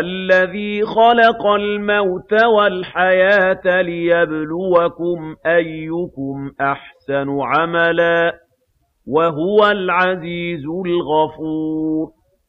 الَّذِي خَلَقَ الْمَوْتَ وَالْحَيَاةَ لِيَبْلُوَكُمْ أَيُّكُمْ أَحْسَنُ عَمَلًا ۚ وَهُوَ الْعَزِيزُ الْغَفُورُ.